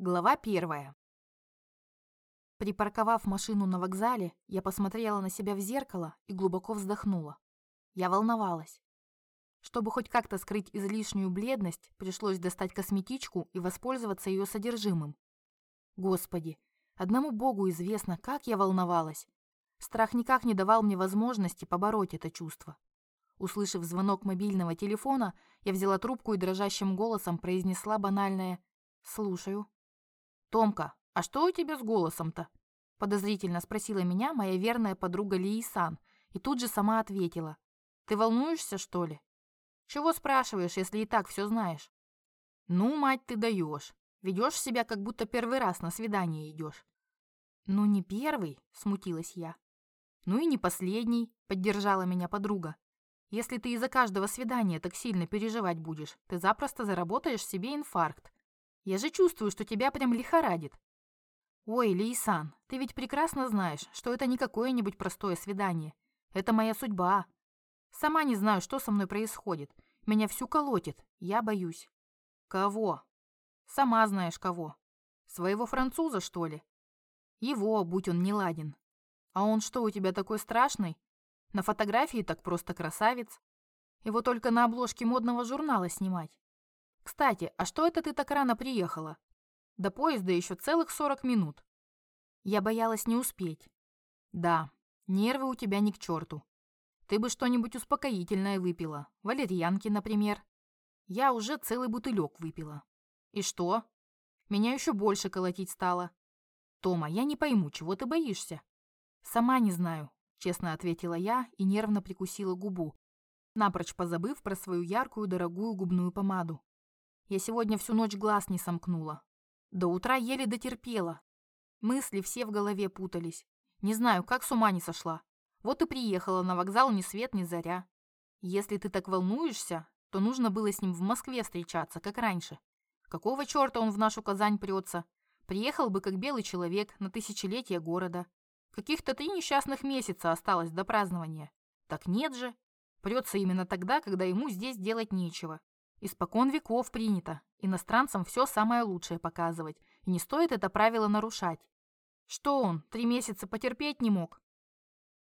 Глава первая. Припарковав машину на вокзале, я посмотрела на себя в зеркало и глубоко вздохнула. Я волновалась. Чтобы хоть как-то скрыть излишнюю бледность, пришлось достать косметичку и воспользоваться ее содержимым. Господи, одному Богу известно, как я волновалась. Страх никак не давал мне возможности побороть это чувство. Услышав звонок мобильного телефона, я взяла трубку и дрожащим голосом произнесла банальное «Слушаю». «Томка, а что у тебя с голосом-то?» Подозрительно спросила меня моя верная подруга Лиисан и тут же сама ответила. «Ты волнуешься, что ли?» «Чего спрашиваешь, если и так все знаешь?» «Ну, мать, ты даешь. Ведешь себя, как будто первый раз на свидание идешь». «Ну, не первый», — смутилась я. «Ну и не последний», — поддержала меня подруга. «Если ты из-за каждого свидания так сильно переживать будешь, ты запросто заработаешь себе инфаркт. Я же чувствую, что тебя прям лихорадит. Ой, Лейсан, ты ведь прекрасно знаешь, что это не какое-нибудь простое свидание. Это моя судьба. Сама не знаю, что со мной происходит. Меня всю колотит. Я боюсь. Кого? Сама знаешь кого. Своего француза, что ли? Его, будь он не ладен. А он что, у тебя такой страшный? На фотографии так просто красавец. Его только на обложке модного журнала снимать. Кстати, а что это ты так рано приехала? До поезда еще целых сорок минут. Я боялась не успеть. Да, нервы у тебя ни к черту. Ты бы что-нибудь успокоительное выпила. Валерьянки, например. Я уже целый бутылек выпила. И что? Меня еще больше колотить стало. Тома, я не пойму, чего ты боишься? Сама не знаю, честно ответила я и нервно прикусила губу, напрочь позабыв про свою яркую дорогую губную помаду. Я сегодня всю ночь глаз не сомкнула. До утра еле дотерпела. Мысли все в голове путались. Не знаю, как с ума не сошла. Вот и приехала на вокзал ни свет, ни заря. Если ты так волнуешься, то нужно было с ним в Москве встречаться, как раньше. Какого черта он в нашу Казань прется? Приехал бы как белый человек на тысячелетие города. Каких-то три несчастных месяца осталось до празднования. Так нет же. Прется именно тогда, когда ему здесь делать нечего. Испокон веков принято. Иностранцам все самое лучшее показывать, и не стоит это правило нарушать. Что он, три месяца потерпеть не мог?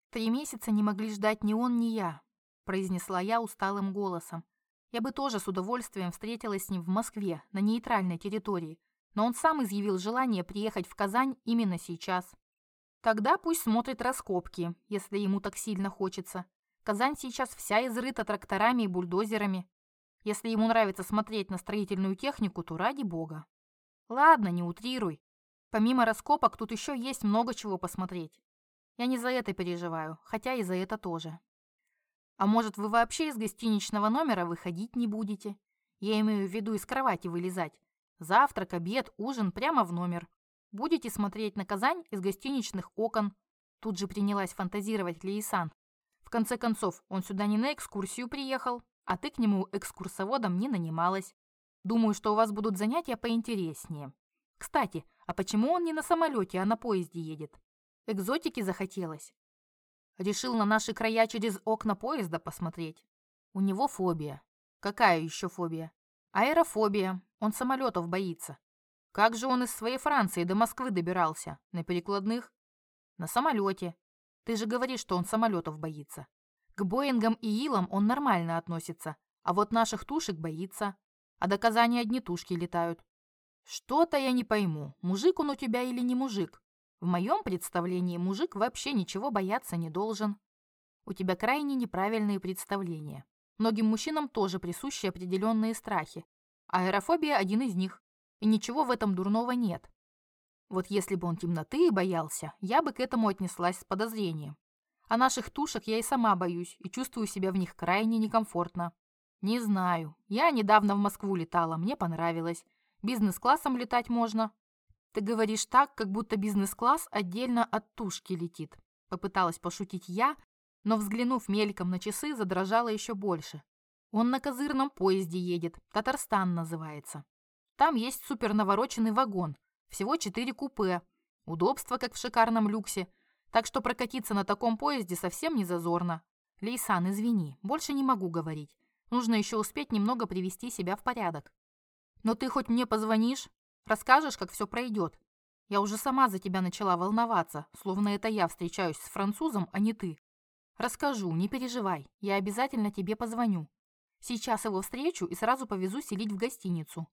Три месяца не могли ждать ни он, ни я, произнесла я усталым голосом. Я бы тоже с удовольствием встретилась с ним в Москве, на нейтральной территории, но он сам изъявил желание приехать в Казань именно сейчас. Тогда пусть смотрит раскопки, если ему так сильно хочется. Казань сейчас вся изрыта тракторами и бульдозерами, если ему нравится смотреть на строительную технику, то ради бога. Ладно, не утрируй. Помимо раскопок тут еще есть много чего посмотреть. Я не за это переживаю, хотя и за это тоже. А может, вы вообще из гостиничного номера выходить не будете? Я имею в виду из кровати вылезать. Завтрак, обед, ужин прямо в номер. Будете смотреть на Казань из гостиничных окон. Тут же принялась фантазировать Лейсан. В конце концов, он сюда не на экскурсию приехал, а ты к нему экскурсоводом не нанималась. Думаю, что у вас будут занятия поинтереснее. Кстати, а почему он не на самолете, а на поезде едет? Экзотики захотелось. Решил на наши края через окна поезда посмотреть. У него фобия. Какая еще фобия? Аэрофобия. Он самолетов боится. Как же он из своей Франции до Москвы добирался? На перекладных? На самолете. Ты же говоришь, что он самолетов боится. К Боингам и Илам он нормально относится, а вот наших тушек боится. А до Казани одни тушки летают. Что-то я не пойму, мужик он у тебя или не мужик. В моем представлении мужик вообще ничего бояться не должен. У тебя крайне неправильные представления. Многим мужчинам тоже присущи определенные страхи. Аэрофобия один из них. И ничего в этом дурного нет. Вот если бы он темноты боялся, я бы к этому отнеслась с подозрением. А наших тушек я и сама боюсь и чувствую себя в них крайне некомфортно. Не знаю. Я недавно в Москву летала, мне понравилось. Бизнес-классом летать можно. Ты говоришь так, как будто бизнес-класс отдельно от тушки летит. Попыталась пошутить я, но, взглянув мельком на часы, задрожала еще больше. Он на козырном поезде едет, Татарстан называется. Там есть супер навороченный вагон, всего четыре купе. Удобство, как в шикарном люксе – так что прокатиться на таком поезде совсем не зазорно. Лейсан, извини, больше не могу говорить. Нужно еще успеть немного привести себя в порядок. Но ты хоть мне позвонишь? Расскажешь, как все пройдет. Я уже сама за тебя начала волноваться, словно это я встречаюсь с французом, а не ты. Расскажу, не переживай, я обязательно тебе позвоню. Сейчас его встречу и сразу повезу селить в гостиницу.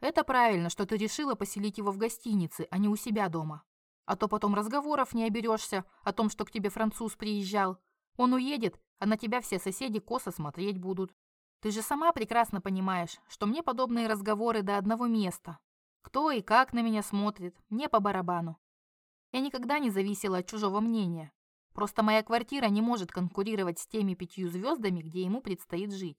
Это правильно, что ты решила поселить его в гостинице, а не у себя дома. А то потом разговоров не оберешься о том, что к тебе француз приезжал. Он уедет, а на тебя все соседи косо смотреть будут. Ты же сама прекрасно понимаешь, что мне подобные разговоры до одного места. Кто и как на меня смотрит, мне по барабану. Я никогда не зависела от чужого мнения. Просто моя квартира не может конкурировать с теми пятью звездами, где ему предстоит жить.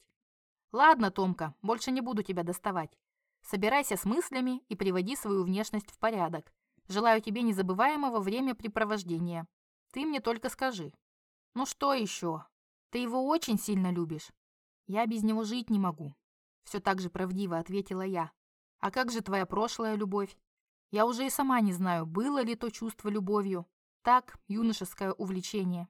Ладно, Томка, больше не буду тебя доставать. Собирайся с мыслями и приводи свою внешность в порядок. Желаю тебе незабываемого времяпрепровождения. Ты мне только скажи. Ну что еще? Ты его очень сильно любишь. Я без него жить не могу. Все так же правдиво ответила я. А как же твоя прошлая любовь? Я уже и сама не знаю, было ли то чувство любовью. Так, юношеское увлечение.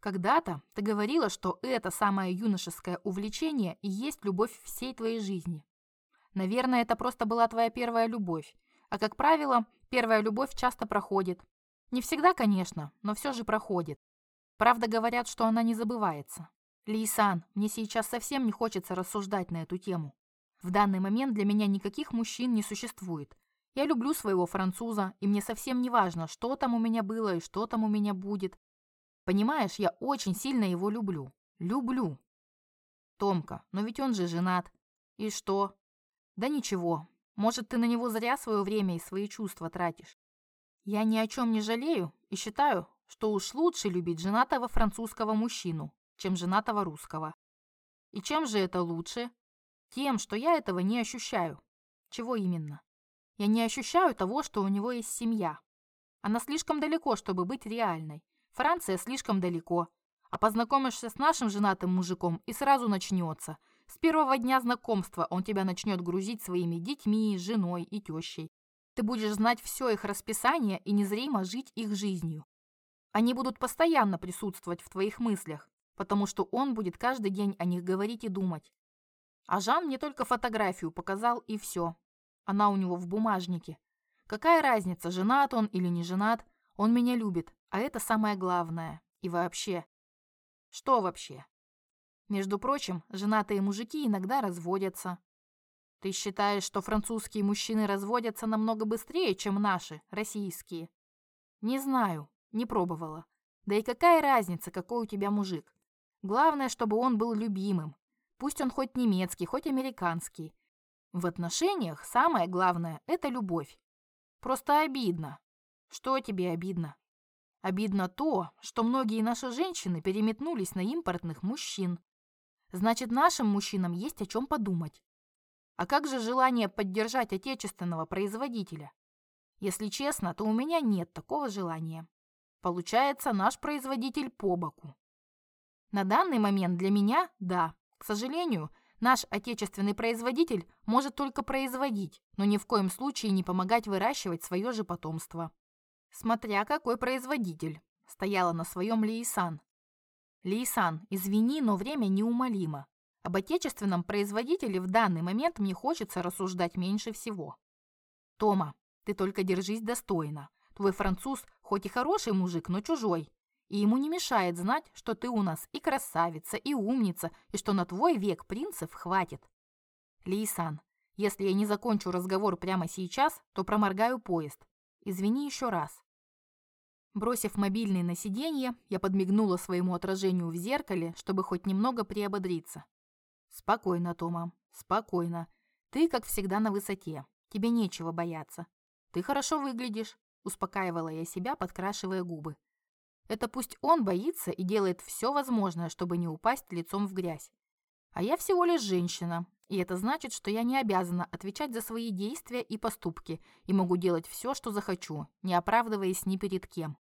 Когда-то ты говорила, что это самое юношеское увлечение и есть любовь всей твоей жизни. Наверное, это просто была твоя первая любовь. А как правило, первая любовь часто проходит. Не всегда, конечно, но все же проходит. Правда, говорят, что она не забывается. Лейсан, мне сейчас совсем не хочется рассуждать на эту тему. В данный момент для меня никаких мужчин не существует. Я люблю своего француза, и мне совсем не важно, что там у меня было и что там у меня будет. Понимаешь, я очень сильно его люблю. Люблю. Томка, но ведь он же женат. И что? Да ничего. Может, ты на него зря свое время и свои чувства тратишь. Я ни о чем не жалею и считаю, что уж лучше любить женатого французского мужчину, чем женатого русского. И чем же это лучше? Тем, что я этого не ощущаю. Чего именно? Я не ощущаю того, что у него есть семья. Она слишком далеко, чтобы быть реальной. Франция слишком далеко. А познакомишься с нашим женатым мужиком и сразу начнется. С первого дня знакомства он тебя начнет грузить своими детьми, женой и тещей. Ты будешь знать все их расписание и незримо жить их жизнью. Они будут постоянно присутствовать в твоих мыслях, потому что он будет каждый день о них говорить и думать. А Жан мне только фотографию показал и все. Она у него в бумажнике. Какая разница, женат он или не женат? Он меня любит, а это самое главное. И вообще. Что вообще? Между прочим, женатые мужики иногда разводятся. Ты считаешь, что французские мужчины разводятся намного быстрее, чем наши, российские? Не знаю, не пробовала. Да и какая разница, какой у тебя мужик? Главное, чтобы он был любимым, Пусть он хоть немецкий, хоть американский. В отношениях самое главное – это любовь. Просто обидно. Что тебе обидно? Обидно то, что многие наши женщины переметнулись на импортных мужчин. Значит, нашим мужчинам есть о чем подумать. А как же желание поддержать отечественного производителя? Если честно, то у меня нет такого желания. Получается, наш производитель по боку. На данный момент для меня – да. К сожалению, наш отечественный производитель может только производить, но ни в коем случае не помогать выращивать свое же потомство. Смотря какой производитель, стояла на своем Лейсан. Лейсан, извини, но время неумолимо. Об отечественном производителе в данный момент мне хочется рассуждать меньше всего. Тома, ты только держись достойно. Твой француз хоть и хороший мужик, но чужой и ему не мешает знать, что ты у нас и красавица, и умница, и что на твой век принцев хватит. Лейсан, если я не закончу разговор прямо сейчас, то проморгаю поезд. Извини еще раз. Бросив мобильный на сиденье, я подмигнула своему отражению в зеркале, чтобы хоть немного приободриться. Спокойно, Тома, спокойно. Ты, как всегда, на высоте. Тебе нечего бояться. Ты хорошо выглядишь, успокаивала я себя, подкрашивая губы. Это пусть он боится и делает все возможное, чтобы не упасть лицом в грязь. А я всего лишь женщина, и это значит, что я не обязана отвечать за свои действия и поступки и могу делать все, что захочу, не оправдываясь ни перед кем.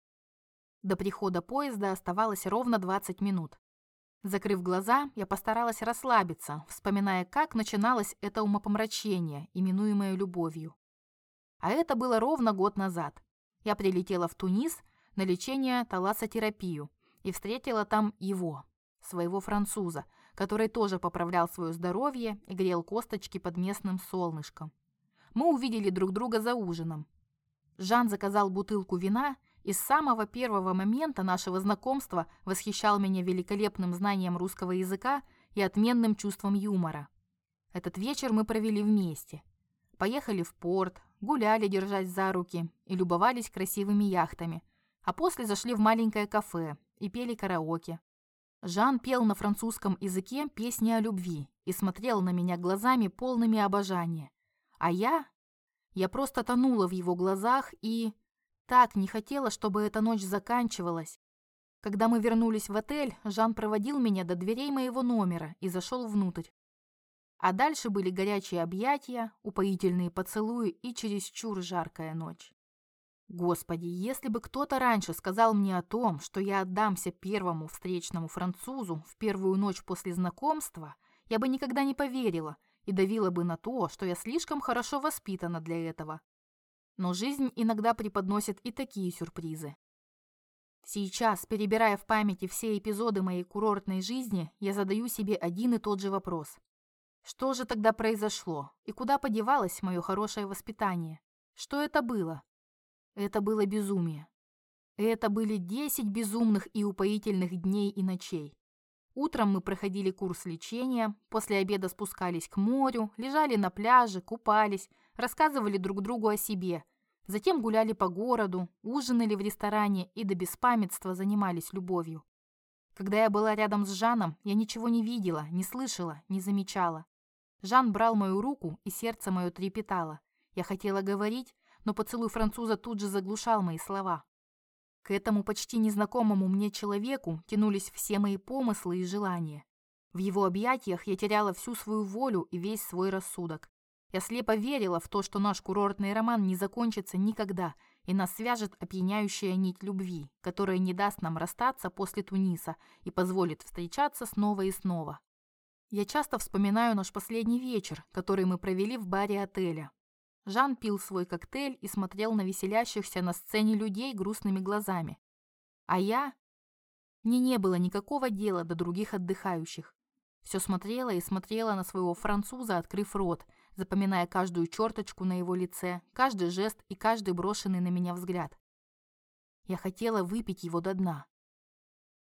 До прихода поезда оставалось ровно 20 минут. Закрыв глаза, я постаралась расслабиться, вспоминая, как начиналось это умопомрачение, именуемое любовью. А это было ровно год назад. Я прилетела в Тунис – на лечение талассотерапию и встретила там его, своего француза, который тоже поправлял свое здоровье и грел косточки под местным солнышком. мы увидели друг друга за ужином. Жан заказал бутылку вина и с самого первого момента нашего знакомства восхищал меня великолепным знанием русского языка и отменным чувством юмора. Этот вечер мы провели вместе. Поехали в порт, гуляли, держась за руки, и любовались красивыми яхтами, а после зашли в маленькое кафе и пели караоке. Жан пел на французском языке песни о любви и смотрел на меня глазами полными обожания. А я... Я просто тонула в его глазах и... Так не хотела, чтобы эта ночь заканчивалась. Когда мы вернулись в отель, Жан проводил меня до дверей моего номера и зашел внутрь. А дальше были горячие объятия, упоительные поцелуи и чересчур жаркая ночь. Господи, если бы кто-то раньше сказал мне о том, что я отдамся первому встречному французу в первую ночь после знакомства, я бы никогда не поверила и давила бы на то, что я слишком хорошо воспитана для этого. Но жизнь иногда преподносит и такие сюрпризы. Сейчас, перебирая в памяти все эпизоды моей курортной жизни, я задаю себе один и тот же вопрос. Что же тогда произошло? И куда подевалось мое хорошее воспитание? Что это было? Это было безумие. Это были десять безумных и упоительных дней и ночей. Утром мы проходили курс лечения, после обеда спускались к морю, лежали на пляже, купались, рассказывали друг другу о себе. Затем гуляли по городу, ужинали в ресторане и до беспамятства занимались любовью. Когда я была рядом с Жаном, я ничего не видела, не слышала, не замечала. Жан брал мою руку, и сердце мое трепетало. Я хотела говорить, но поцелуй француза тут же заглушал мои слова. К этому почти незнакомому мне человеку тянулись все мои помыслы и желания. В его объятиях я теряла всю свою волю и весь свой рассудок. Я слепо верила в то, что наш курортный роман не закончится никогда, и нас свяжет опьяняющая нить любви, которая не даст нам расстаться после Туниса и позволит встречаться снова и снова. Я часто вспоминаю наш последний вечер, который мы провели в баре отеля. Жан пил свой коктейль и смотрел на веселящихся на сцене людей грустными глазами. А я... Мне не было никакого дела до других отдыхающих. Все смотрела и смотрела на своего француза, открыв рот, запоминая каждую черточку на его лице, каждый жест и каждый брошенный на меня взгляд. Я хотела выпить его до дна.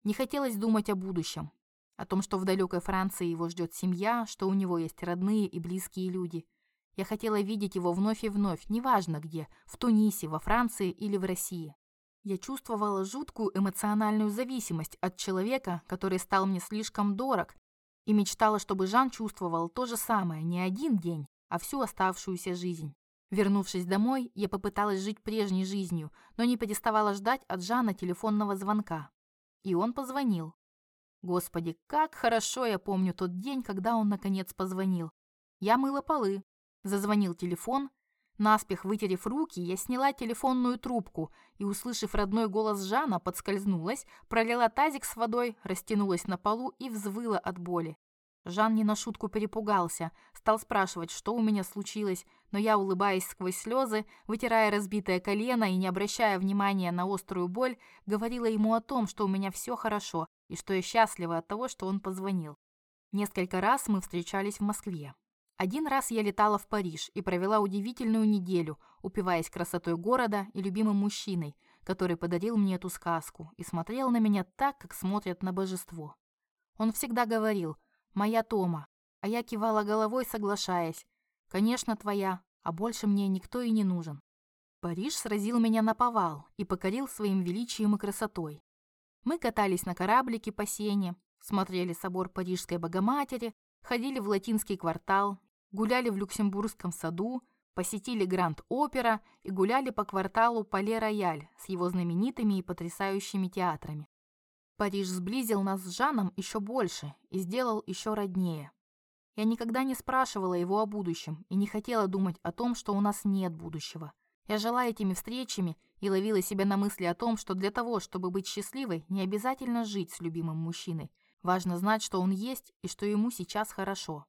Не хотелось думать о будущем, о том, что в далекой Франции его ждет семья, что у него есть родные и близкие люди. Я хотела видеть его вновь и вновь, неважно где, в Тунисе, во Франции или в России. Я чувствовала жуткую эмоциональную зависимость от человека, который стал мне слишком дорог, и мечтала, чтобы Жан чувствовал то же самое не один день, а всю оставшуюся жизнь. Вернувшись домой, я попыталась жить прежней жизнью, но не переставала ждать от Жана телефонного звонка. И он позвонил. Господи, как хорошо я помню тот день, когда он наконец позвонил. Я мыла полы. Зазвонил телефон. Наспех вытерев руки, я сняла телефонную трубку и, услышав родной голос Жана, подскользнулась, пролила тазик с водой, растянулась на полу и взвыла от боли. Жан не на шутку перепугался, стал спрашивать, что у меня случилось, но я, улыбаясь сквозь слезы, вытирая разбитое колено и не обращая внимания на острую боль, говорила ему о том, что у меня все хорошо и что я счастлива от того, что он позвонил. Несколько раз мы встречались в Москве. Один раз я летала в Париж и провела удивительную неделю, упиваясь красотой города и любимым мужчиной, который подарил мне эту сказку и смотрел на меня так, как смотрят на божество. Он всегда говорил «Моя Тома», а я кивала головой, соглашаясь. «Конечно, твоя, а больше мне никто и не нужен». Париж сразил меня на повал и покорил своим величием и красотой. Мы катались на кораблике по сене, смотрели собор Парижской Богоматери, ходили в латинский квартал, гуляли в Люксембургском саду, посетили Гранд-Опера и гуляли по кварталу Пале-Рояль с его знаменитыми и потрясающими театрами. Париж сблизил нас с Жаном еще больше и сделал еще роднее. Я никогда не спрашивала его о будущем и не хотела думать о том, что у нас нет будущего. Я жила этими встречами и ловила себя на мысли о том, что для того, чтобы быть счастливой, не обязательно жить с любимым мужчиной. Важно знать, что он есть и что ему сейчас хорошо.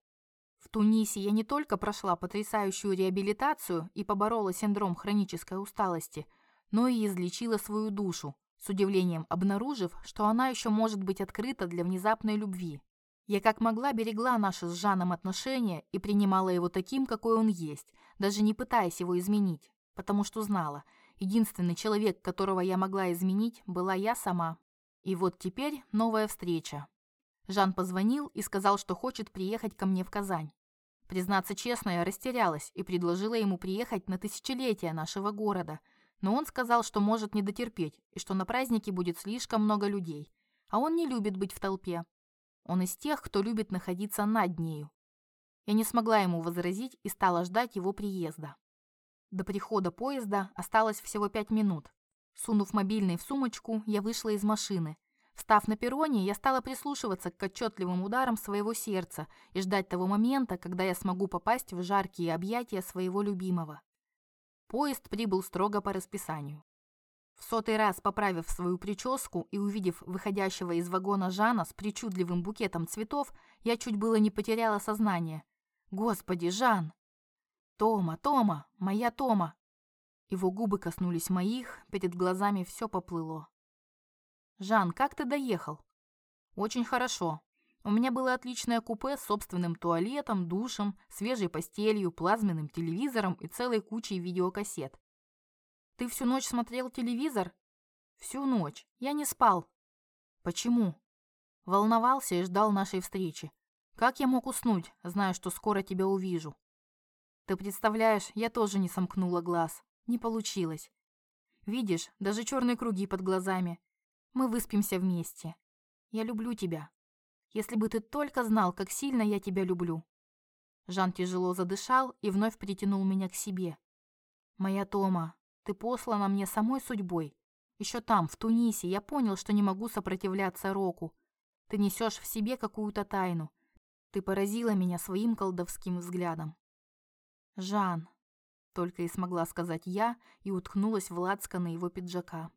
В Тунисе я не только прошла потрясающую реабилитацию и поборола синдром хронической усталости, но и излечила свою душу, с удивлением обнаружив, что она еще может быть открыта для внезапной любви. Я как могла берегла наши с Жаном отношения и принимала его таким, какой он есть, даже не пытаясь его изменить, потому что знала, единственный человек, которого я могла изменить, была я сама. И вот теперь новая встреча. Жан позвонил и сказал, что хочет приехать ко мне в Казань. Признаться честно, я растерялась и предложила ему приехать на тысячелетие нашего города, но он сказал, что может не дотерпеть и что на празднике будет слишком много людей, а он не любит быть в толпе. Он из тех, кто любит находиться над нею. Я не смогла ему возразить и стала ждать его приезда. До прихода поезда осталось всего пять минут. Сунув мобильный в сумочку, я вышла из машины. Встав на перроне, я стала прислушиваться к отчетливым ударам своего сердца и ждать того момента, когда я смогу попасть в жаркие объятия своего любимого. Поезд прибыл строго по расписанию. В сотый раз поправив свою прическу и увидев выходящего из вагона Жана с причудливым букетом цветов, я чуть было не потеряла сознание. Господи, Жан! Тома, Тома, моя Тома! Его губы коснулись моих, перед глазами все поплыло. Жан, как ты доехал? Очень хорошо. У меня было отличное купе с собственным туалетом, душем, свежей постелью, плазменным телевизором и целой кучей видеокассет. Ты всю ночь смотрел телевизор? Всю ночь. Я не спал. Почему? Волновался и ждал нашей встречи. Как я мог уснуть, зная, что скоро тебя увижу? Ты представляешь, я тоже не сомкнула глаз. Не получилось. Видишь, даже черные круги под глазами. Мы выспимся вместе. Я люблю тебя. Если бы ты только знал, как сильно я тебя люблю. Жан тяжело задышал и вновь притянул меня к себе. Моя Тома, ты послана мне самой судьбой. Еще там, в Тунисе, я понял, что не могу сопротивляться Року. Ты несешь в себе какую-то тайну. Ты поразила меня своим колдовским взглядом. Жан, только и смогла сказать я и уткнулась в лацканы его пиджака.